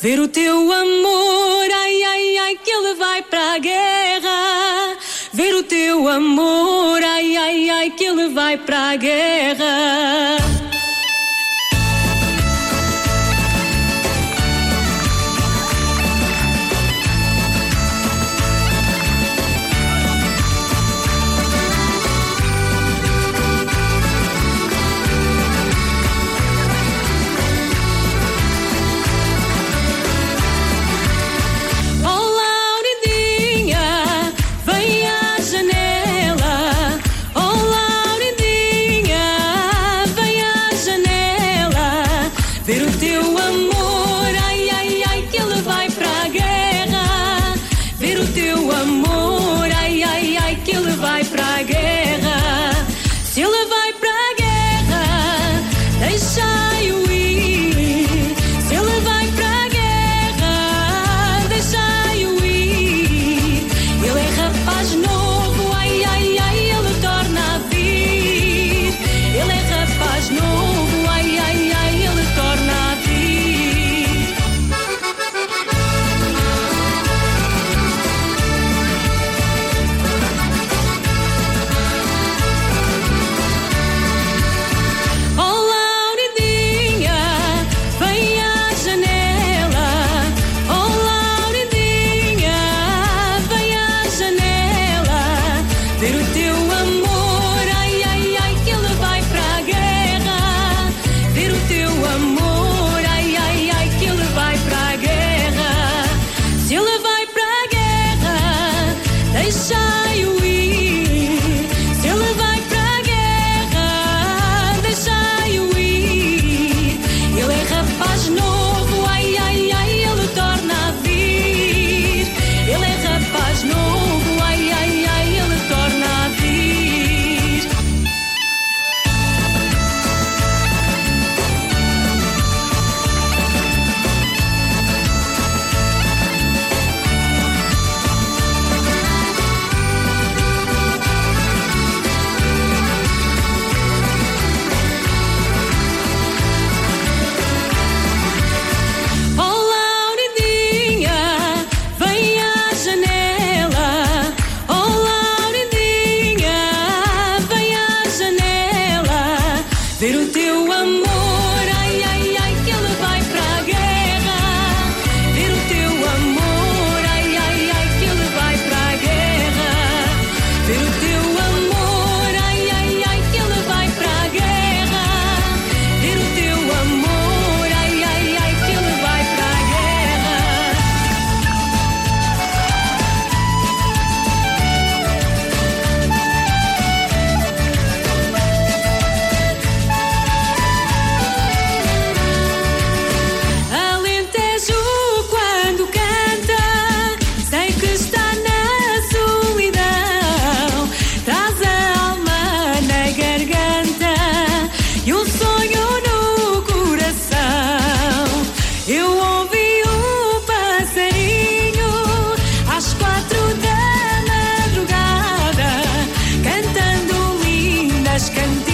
ver o teu amor, ai, ai, ai, que ele vai para a guerra. Ver o teu amor, ai, ai, ai, que ele vai para a guerra. que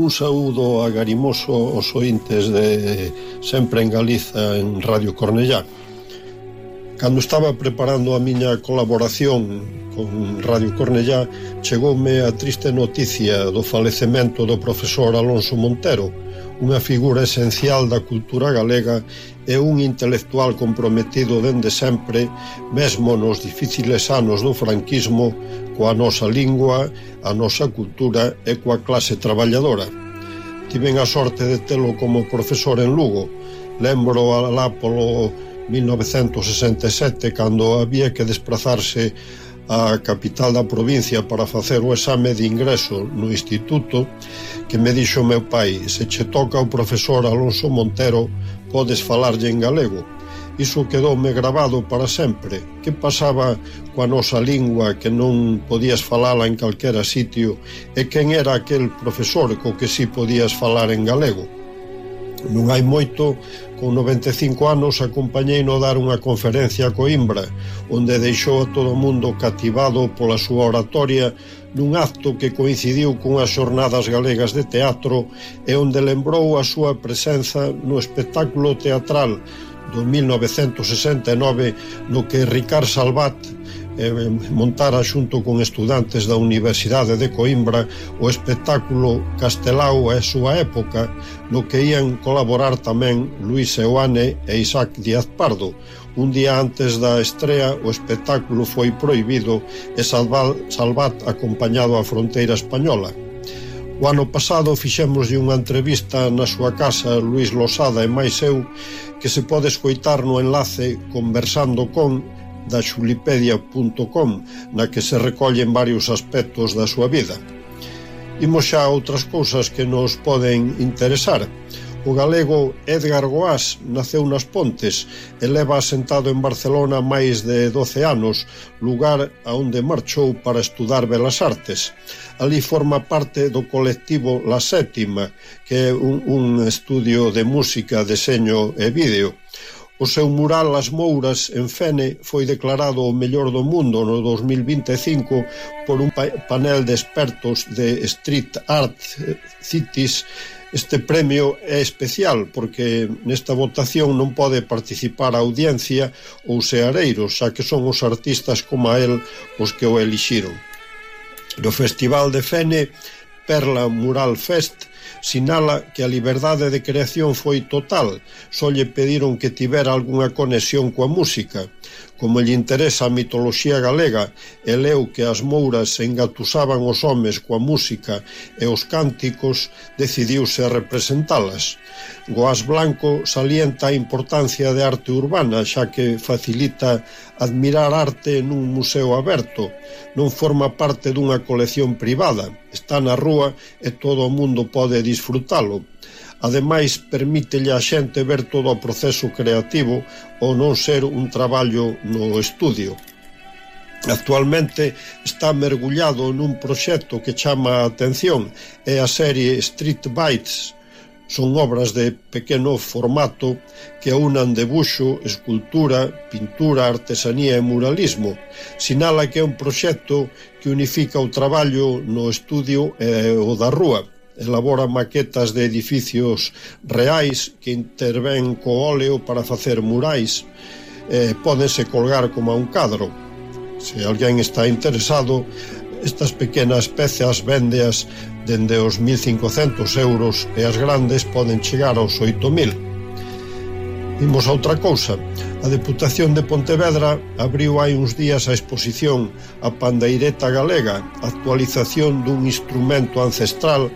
Un saúdo agarimoso aos ointes de Sempre en Galiza en Radio Cornellá. Cando estaba preparando a miña colaboración con Radio Cornellá, chegoume a triste noticia do falecemento do profesor Alonso Montero, unha figura esencial da cultura galega e un intelectual comprometido dende sempre, mesmo nos difíciles anos do franquismo, coa nosa lingua, a nosa cultura e coa clase traballadora. Tiven a sorte de telo como profesor en Lugo. Lembro alá polo 1967, cando había que desplazarse á capital da provincia para facer o exame de ingreso no instituto que me dixo meu pai se che toca o profesor Alonso Montero podes falarlle en galego iso quedoume grabado para sempre. Que pasaba coa nosa lingua que non podías falala en calquera sitio e quen era aquel profesor co que si podías falar en galego? Non hai moito, con 95 anos, acompañei no dar unha conferencia a Coimbra, onde deixou a todo o mundo cativado pola súa oratoria nun acto que coincidiu cunhas xornadas galegas de teatro e onde lembrou a súa presenza no espectáculo teatral do 1969 no que Ricard Salvat eh, montara xunto con estudantes da Universidade de Coimbra o espectáculo Castelao e súa época, no que ían colaborar tamén Luis Eoane e Isaac Díaz Pardo. Un día antes da estrea, o espectáculo foi proibido e Salvat, Salvat acompañado á fronteira española. O ano pasado fixemos unha entrevista na súa casa Luis Losada e máis eu que se pode escoitar no enlace Conversando con da xulipedia.com na que se recollen varios aspectos da súa vida. Imos xa outras cousas que nos poden interesar. O galego Edgar Goás naceu nas Pontes e leva asentado en Barcelona máis de 12 anos, lugar a onde marchou para estudar Belas Artes. Ali forma parte do colectivo La Sétima, que é un, un estudio de música, deseño e vídeo. O seu mural As Mouras en Fene foi declarado o mellor do mundo no 2025 por un panel de expertos de Street Art Cities Este premio é especial porque nesta votación non pode participar a audiencia ou seareiros, xa que son os artistas como a el os que o elixiron. No Festival de Fene, Perla Mural Fest, Sinala que a liberdade de creación foi total, só lle pediron que tivera algunha conexión coa música. Como lle interesa a mitoloxía galega e leu que as mouras engatusaban os homes coa música e os cánticos, decidiuse a representalas. Goás Blanco salienta a importancia de arte urbana, xa que facilita admirar arte nun museo aberto. Non forma parte dunha colección privada, está na rúa e todo o mundo pode disfrutalo. Ademais, permítelle á xente ver todo o proceso creativo ou non ser un traballo no estudio. Actualmente está mergullado nun proxecto que chama a atención é a serie Street Bites. Son obras de pequeno formato que unan debuxo, escultura, pintura, artesanía e muralismo. Sinala que é un proxecto que unifica o traballo no estudio e o da rúa elabora maquetas de edificios reais que intervén co óleo para facer murais eh, pódense colgar como a un cadro se alguén está interesado estas pequenas pezas vendeas dende os 1500 euros e as grandes poden chegar aos 8000 Imos a outra cousa. A Deputación de Pontevedra abriu hai uns días a exposición A Pandeireta Galega, actualización dun instrumento ancestral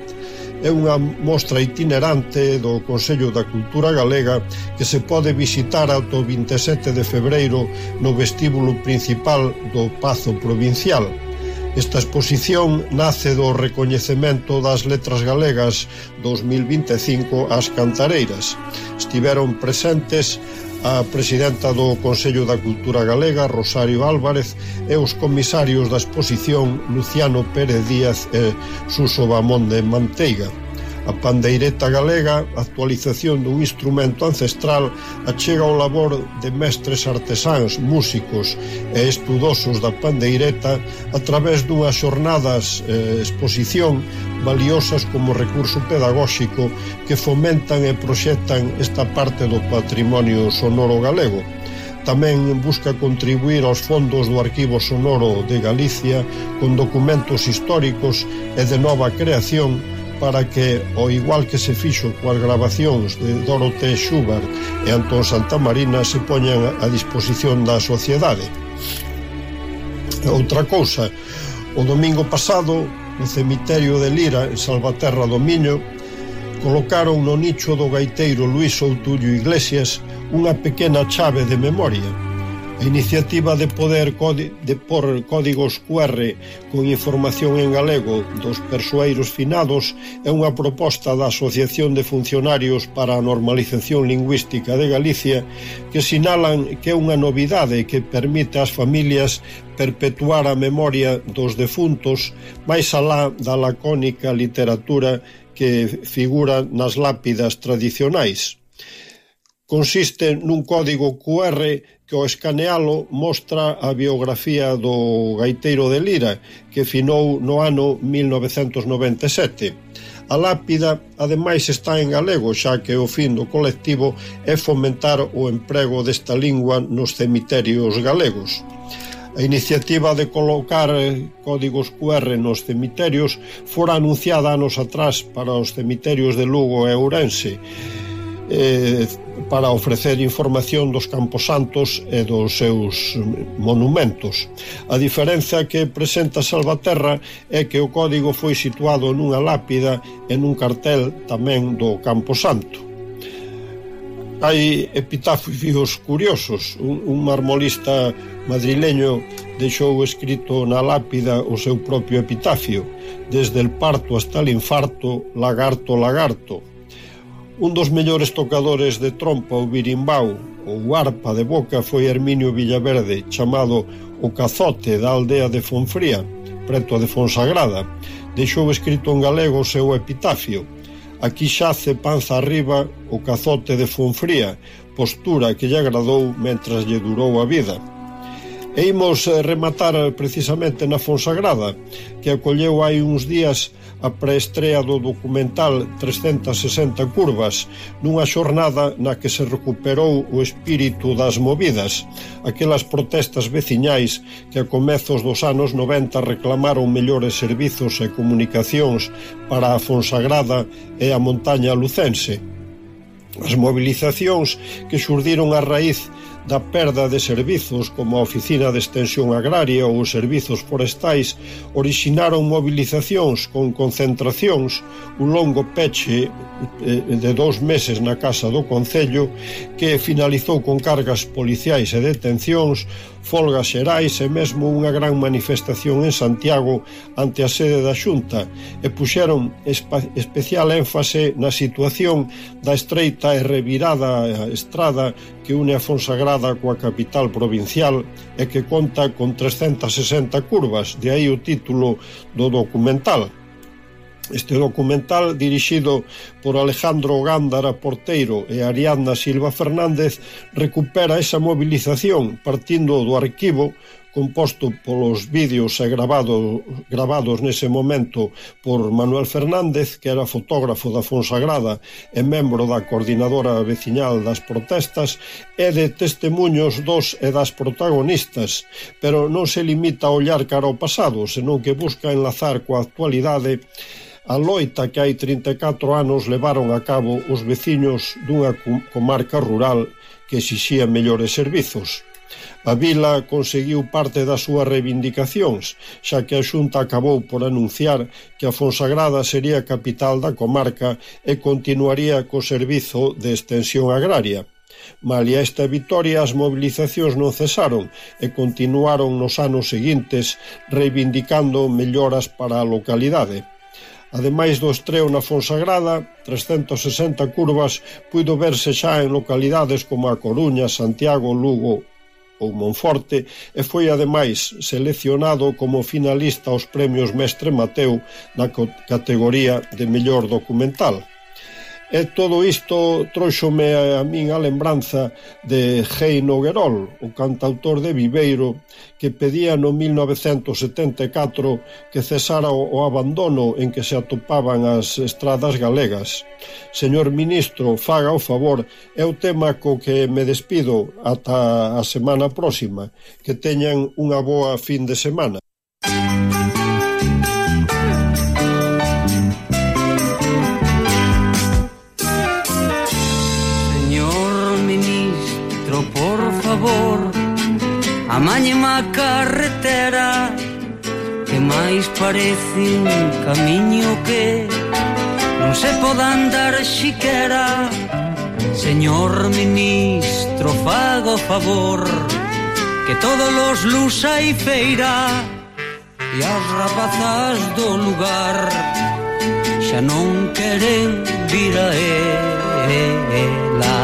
é unha mostra itinerante do Consello da Cultura Galega que se pode visitar ata o 27 de febreiro no vestíbulo principal do Pazo Provincial. Esta exposición nace do recoñecemento das letras galegas 2025 ás cantareiras. Estiveron presentes a presidenta do Consello da Cultura Galega, Rosario Álvarez, e os comisarios da exposición, Luciano Pérez Díaz e Suso Bamonde Manteiga. A pandeireta galega, actualización dun instrumento ancestral, achega o labor de mestres artesáns, músicos e estudosos da pandeireta a través dunhas xornadas eh, exposición valiosas como recurso pedagóxico que fomentan e proxectan esta parte do patrimonio sonoro galego. Tamén busca contribuir aos fondos do Arquivo Sonoro de Galicia con documentos históricos e de nova creación para que, ao igual que se fixo coas grabacións de Dorote Schubert e Antón Santamarina, se poñan a disposición da sociedade. Outra cousa, o domingo pasado, no cemiterio de Lira, en Salvaterra do Miño, colocaron no nicho do gaiteiro Luis Outullo Iglesias unha pequena chave de memoria, A iniciativa de poder de por códigos QR con información en galego dos persoeiros finados é unha proposta da Asociación de Funcionarios para a Normalización Lingüística de Galicia que sinalan que é unha novidade que permite ás familias perpetuar a memoria dos defuntos máis alá da lacónica literatura que figura nas lápidas tradicionais. Consiste nun código QR que ao escanealo mostra a biografía do gaiteiro de Lira que finou no ano 1997. A lápida ademais está en galego xa que o fin do colectivo é fomentar o emprego desta lingua nos cemiterios galegos. A iniciativa de colocar códigos QR nos cemiterios fora anunciada anos atrás para os cemiterios de Lugo e Ourense eh, para ofrecer información dos camposantos e dos seus monumentos. A diferenza que presenta Salvaterra é que o código foi situado nunha lápida e nun cartel tamén do camposanto. Hai epitafios curiosos. Un, un marmolista madrileño deixou escrito na lápida o seu propio epitafio. Desde el parto hasta el infarto, lagarto, lagarto Un dos mellores tocadores de trompa ou birimbau ou arpa de boca foi Herminio Villaverde, chamado o cazote da aldea de Fonfría, preto de Fonsagrada. Deixou escrito en galego o seu epitafio. Aquí xace panza arriba o cazote de Fonfría, postura que lle agradou mentras lle durou a vida. E imos eh, rematar eh, precisamente na Fonsagrada, que acolleu hai uns días a preestrea do documental 360 curvas, nunha xornada na que se recuperou o espírito das movidas, aquelas protestas veciñais que a comezos dos anos 90 reclamaron mellores servizos e comunicacións para a Fonsagrada e a montaña lucense. As mobilizacións que xurdiron a raíz da perda de servizos como a Oficina de Extensión Agraria ou os servizos forestais orixinaron mobilizacións con concentracións, un longo peche eh, de dous meses na Casa do Concello que finalizou con cargas policiais e detencións, folgas xerais e mesmo unha gran manifestación en Santiago ante a sede da Xunta e puxeron especial énfase na situación da estreita e revirada estrada que une a Fonsagrada coa capital provincial e que conta con 360 curvas, de aí o título do documental. Este documental, dirixido por Alejandro Gándara Porteiro e Ariadna Silva Fernández, recupera esa mobilización partindo do arquivo composto polos vídeos e grabado, gravados nese momento por Manuel Fernández, que era fotógrafo da Fonsagrada e membro da coordinadora veciñal das protestas, e de testemunhos dos e das protagonistas, pero non se limita a ollar cara ao pasado, senón que busca enlazar coa actualidade a loita que hai 34 anos levaron a cabo os veciños dunha comarca rural que exixía mellores servizos. A vila conseguiu parte das súas reivindicacións, xa que a Xunta acabou por anunciar que a Fonsagrada sería capital da comarca e continuaría co servizo de extensión agraria. Malia esta vitoria as mobilizacións non cesaron e continuaron nos anos seguintes reivindicando melloras para a localidade. Ademais do estreo na Fonsagrada, 360 curvas puido verse xa en localidades como a Coruña, Santiago, Lugo ou Monforte e foi ademais seleccionado como finalista aos premios Mestre Mateu na categoría de mellor documental. E todo isto trouxome a, min a lembranza de Gei Noguerol, o cantautor de Viveiro, que pedía no 1974 que cesara o, o abandono en que se atopaban as estradas galegas. Señor ministro, faga o favor, é o tema co que me despido ata a semana próxima. Que teñan unha boa fin de semana. máis parece un camiño que non se poda andar xiquera Señor ministro, fago favor que todos los luz hai feira e as rapazas do lugar xa non queren vir a ela.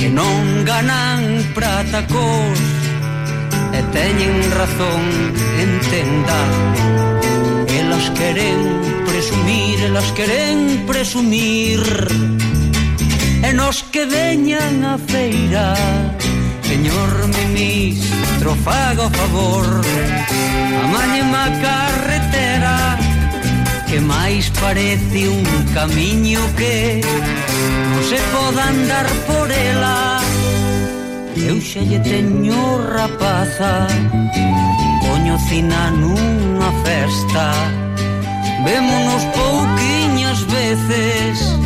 Que non ganan pratacos teñen razón, entenda. Elas queren presumir, elas queren presumir. E nos que veñan a feira Señor ministro, faga o favor. Amañema carretera Que máis parece un camiño que Non se poda andar por ela. Eu xa lle teño rapaza Coñocina nunha festa. Vémonos pouquiñas veces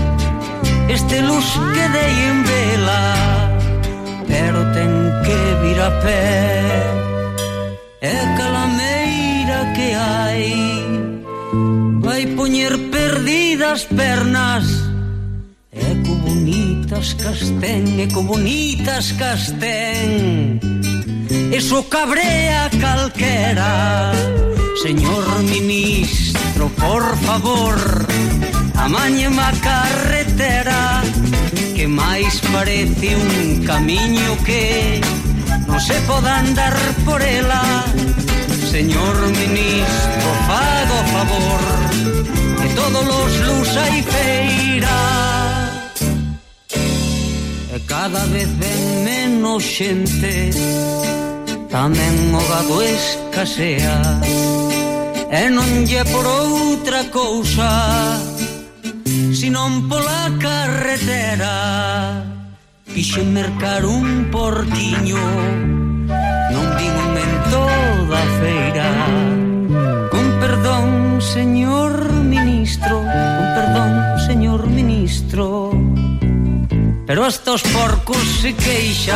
Este luz que dei en vela Pero ten que vir a pé. É calameira que hai Vai poñer perdidas pernas ten e co bonitas castén Eso cabrea calquera. Señor ministro, por favor Amañema carretera Que máis parece un camiño que Non se poda andar por ela. Señor ministro, fago favor Que todos os lusa e feiras cada vez ven menos xente Tamén o gado escasea. E non lle por outra cousa Sinón pola carretera. Quixen mercar un porquiño Non vin un en toda feira. pero estos porcos se queixan.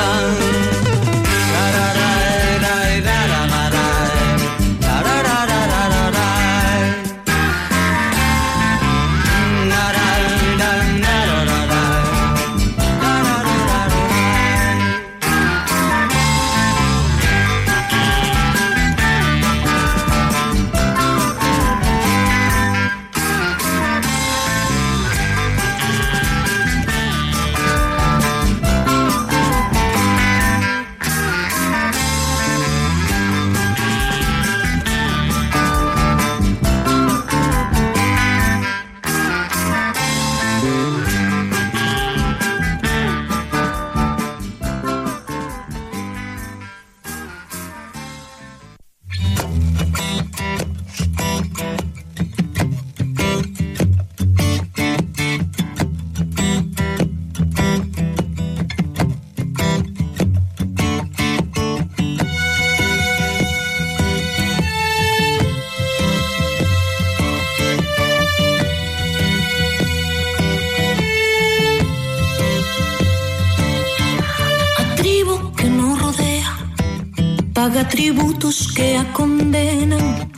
paga tributos que a condenan.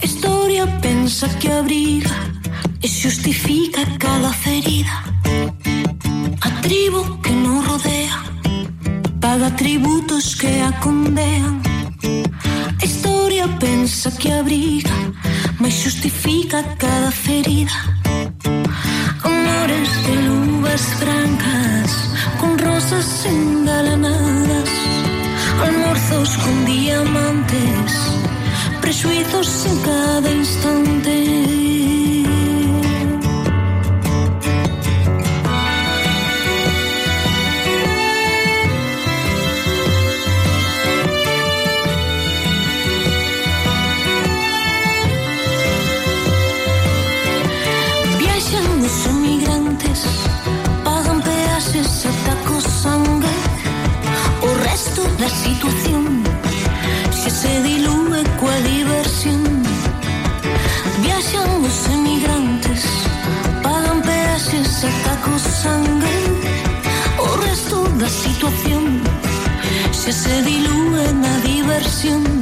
Historia pensa que abriga e justifica cada ferida. A tribo que non rodea paga tributos que a condenan. Historia pensa que abriga, mas justifica cada ferida. Amores de luvas francas con rosas engalanadas almorzos con diamantes, prejuicios en cada instante. ilusión